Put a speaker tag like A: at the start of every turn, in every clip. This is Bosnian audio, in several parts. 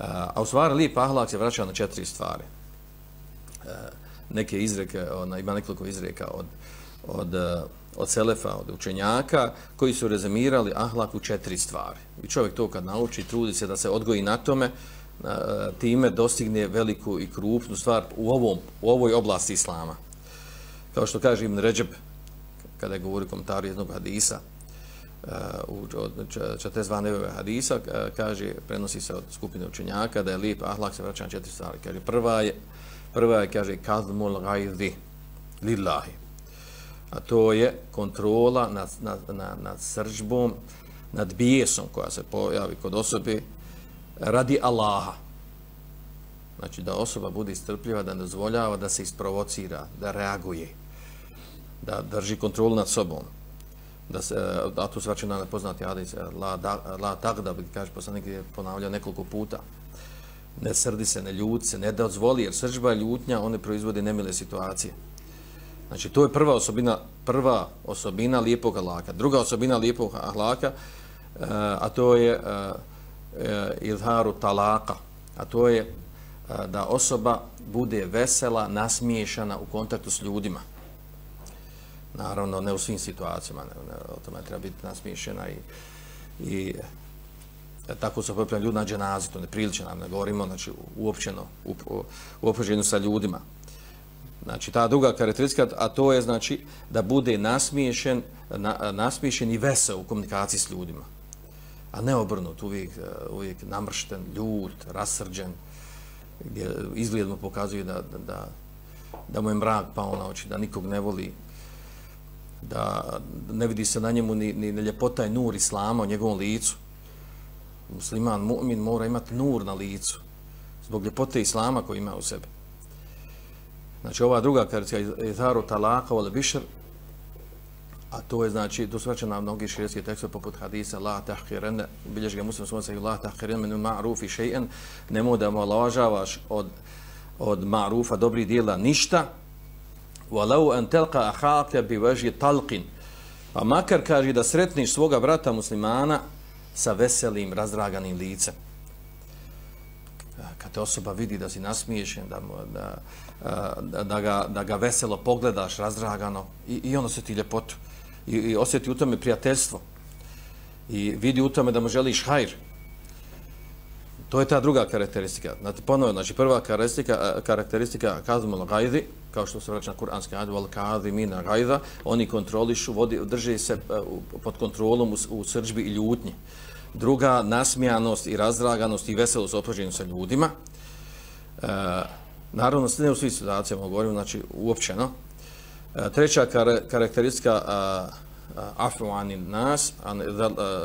A: a u stvari lijep ahlak se vraća na četiri stvari. E, neke izreke, ona, ima nekoliko izreka od, od, e, od Selefa, od učenjaka, koji su rezimirali ahlak u četiri stvari. I čovjek to kad nauči, trudi se da se odgoji na tome, e, time dostigne veliku i krupnu stvar u, ovom, u ovoj oblasti islama. Kao što kaže Ibn Ređeb, kada je govori komentaru jednog hadisa, uh, od 42 nevove hadisa, eh, kaže, prenosi se od skupine učenjaka, da je lijep ahlak se vraća na četiri stvari. Kaže, prva je, prva je, kaže, kazmul gajdi lillahi. A to je kontrola nad, nad, nad, nad sržbom, nad bijesom koja se pojavi kod osobe radi Allaha. Znači, da osoba bude istrpljiva, da ne dozvoljava da se isprovocira, da reaguje, da drži kontrolu nad sobom da se a to svače na nepoznati hadis la da, la tagda, bi kaže poslanik je ponavljao nekoliko puta. Ne srdi se ne ljuti se ne da dozvoli jer srdžba ljutnja one proizvode nemile situacije. Znači to je prva osobina prva osobina lijepog ahlaka. Druga osobina lijepog ahlaka uh, a to je uh, uh, izharu talaka a to je uh, da osoba bude vesela nasmiješana u kontaktu s ljudima naravno ne u svim situacijama, ne, ne, o tome treba biti nasmišljena i, i e, tako su popremljeni ljudi na dženazi, to ne priliče nam, ne govorimo, znači uopćeno, u, u, uopćeno sa ljudima. Znači, ta druga karakteristika, a to je, znači, da bude nasmiješen, na, nasmiješen i vesel u komunikaciji s ljudima. A ne obrnut, uvijek, e, uvijek namršten, ljud, rasrđen, gdje izgledno pokazuje da, da, da, da mu je mrak pao na oči, da nikog ne voli, da ne vidi se na njemu ni, ni, ni ljepota i nur islama u njegovom licu. Musliman, mu'min mora imati nur na licu zbog ljepote islama koji ima u sebi. Znači ova druga karica je Zaru Talaka ili Bišr, a to je znači, to svača na mnogi širijski tekstove poput hadisa La tahkirene, bilješ ga muslim svojom sajih La tahkirene menu ma'ruf i še'en, nemoj da mu od, od ma'rufa dobri dijela ništa, walau an talqa akhaka bi wajhi talqin. Pa makar kaže da sretniš svoga brata muslimana sa veselim razdraganim licem. Kad te osoba vidi da si nasmiješen da, da, da, da, ga, da ga veselo pogledaš razdragano i, i ono se ti ljepotu i, i osjeti u tome prijateljstvo. I vidi u tome da mu želiš hajr to je ta druga karakteristika znači ponovno, znači prva karakteristika e, karakteristika kazmul gajdi kao što se vraća na kuranski ajde, al kazi mina gajda, oni kontrolišu, vodi, drže se e, pod kontrolom u, u srđbi i ljutnji. Druga, nasmijanost i razdraganost i veselost opođenju sa ljudima. E, naravno, ne u svih situacijama govorimo, znači uopćeno. E, treća kar, karakteristika afuanin nas, e,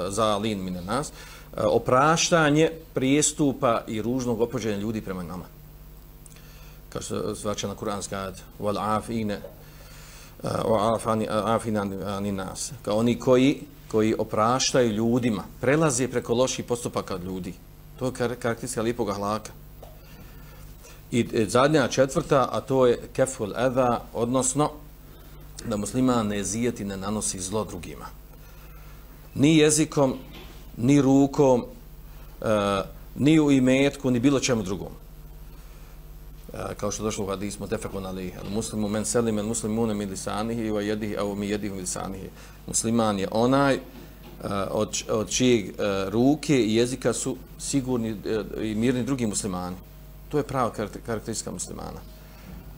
A: za alin mine nas, E, opraštanje prijestupa i ružnog opođenja ljudi prema nama kao što zvače na kuranski ad, wal afine, e, o afani, e, afina ni nas, kao oni koji, koji opraštaju ljudima, prelaze preko loših postupaka od ljudi. To je karakteristika lipog ahlaka. I zadnja četvrta, a to je keful eda, odnosno da muslima ne zijeti, ne nanosi zlo drugima. Ni jezikom, ni rukom, uh, ni u imetku, ni bilo čemu drugom. E, kao što došlo u hadismu, mutafakun ali muslimu men selim el muslimun min lisanihi wa yadihi aw mi yadihi min lisanihi. Musliman je onaj e, od od čijeg ruke i jezika su sigurni i mirni drugi muslimani. To je prava karakteristika muslimana.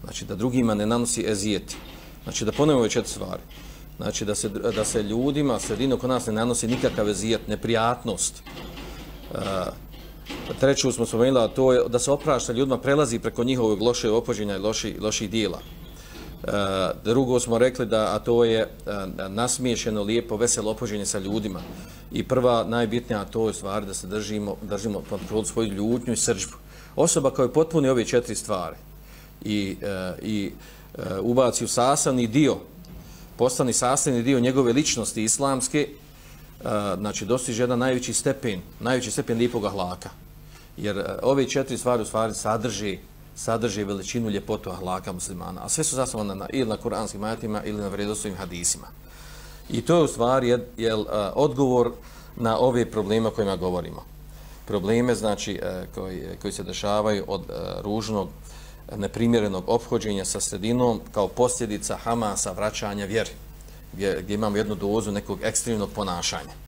A: Znači da drugima ne nanosi ezijet znači da ponovimo ove četiri stvari znači da se da se ljudima sredino kod nas ne nanosi nikakav ezijet neprijatnost e, treću smo spomenuli, a to je da se oprašta ljudima, prelazi preko njihovog loše opođenja i loši, loših dijela. E, drugo smo rekli da a to je e, nasmiješeno, lijepo, veselo opođenje sa ljudima. I prva, najbitnija, a to je stvar da se držimo, držimo kontrolu svoju ljutnju i srđbu. Osoba koja je potpuni ove četiri stvari i, e, i e, ubaci u sasavni dio, postani sastavni dio njegove ličnosti islamske, e, znači dostiže jedan najveći stepen, najveći stepen lipog ahlaka. Jer e, ove četiri stvari u stvari sadrži, sadrži veličinu ljepotu ahlaka muslimana, a sve su zasnovane na, ili na kuranskim ajatima ili na vredostovim hadisima. I to je u stvari jel, jel, odgovor na ove probleme o kojima govorimo. probleme znači e, koji, koji se dešavaju od ružnog neprimjerenog ophođenja sa sredinom kao posljedica Hamasa vraćanja vjeri, gdje, gdje imamo jednu dozu nekog ekstremnog ponašanja.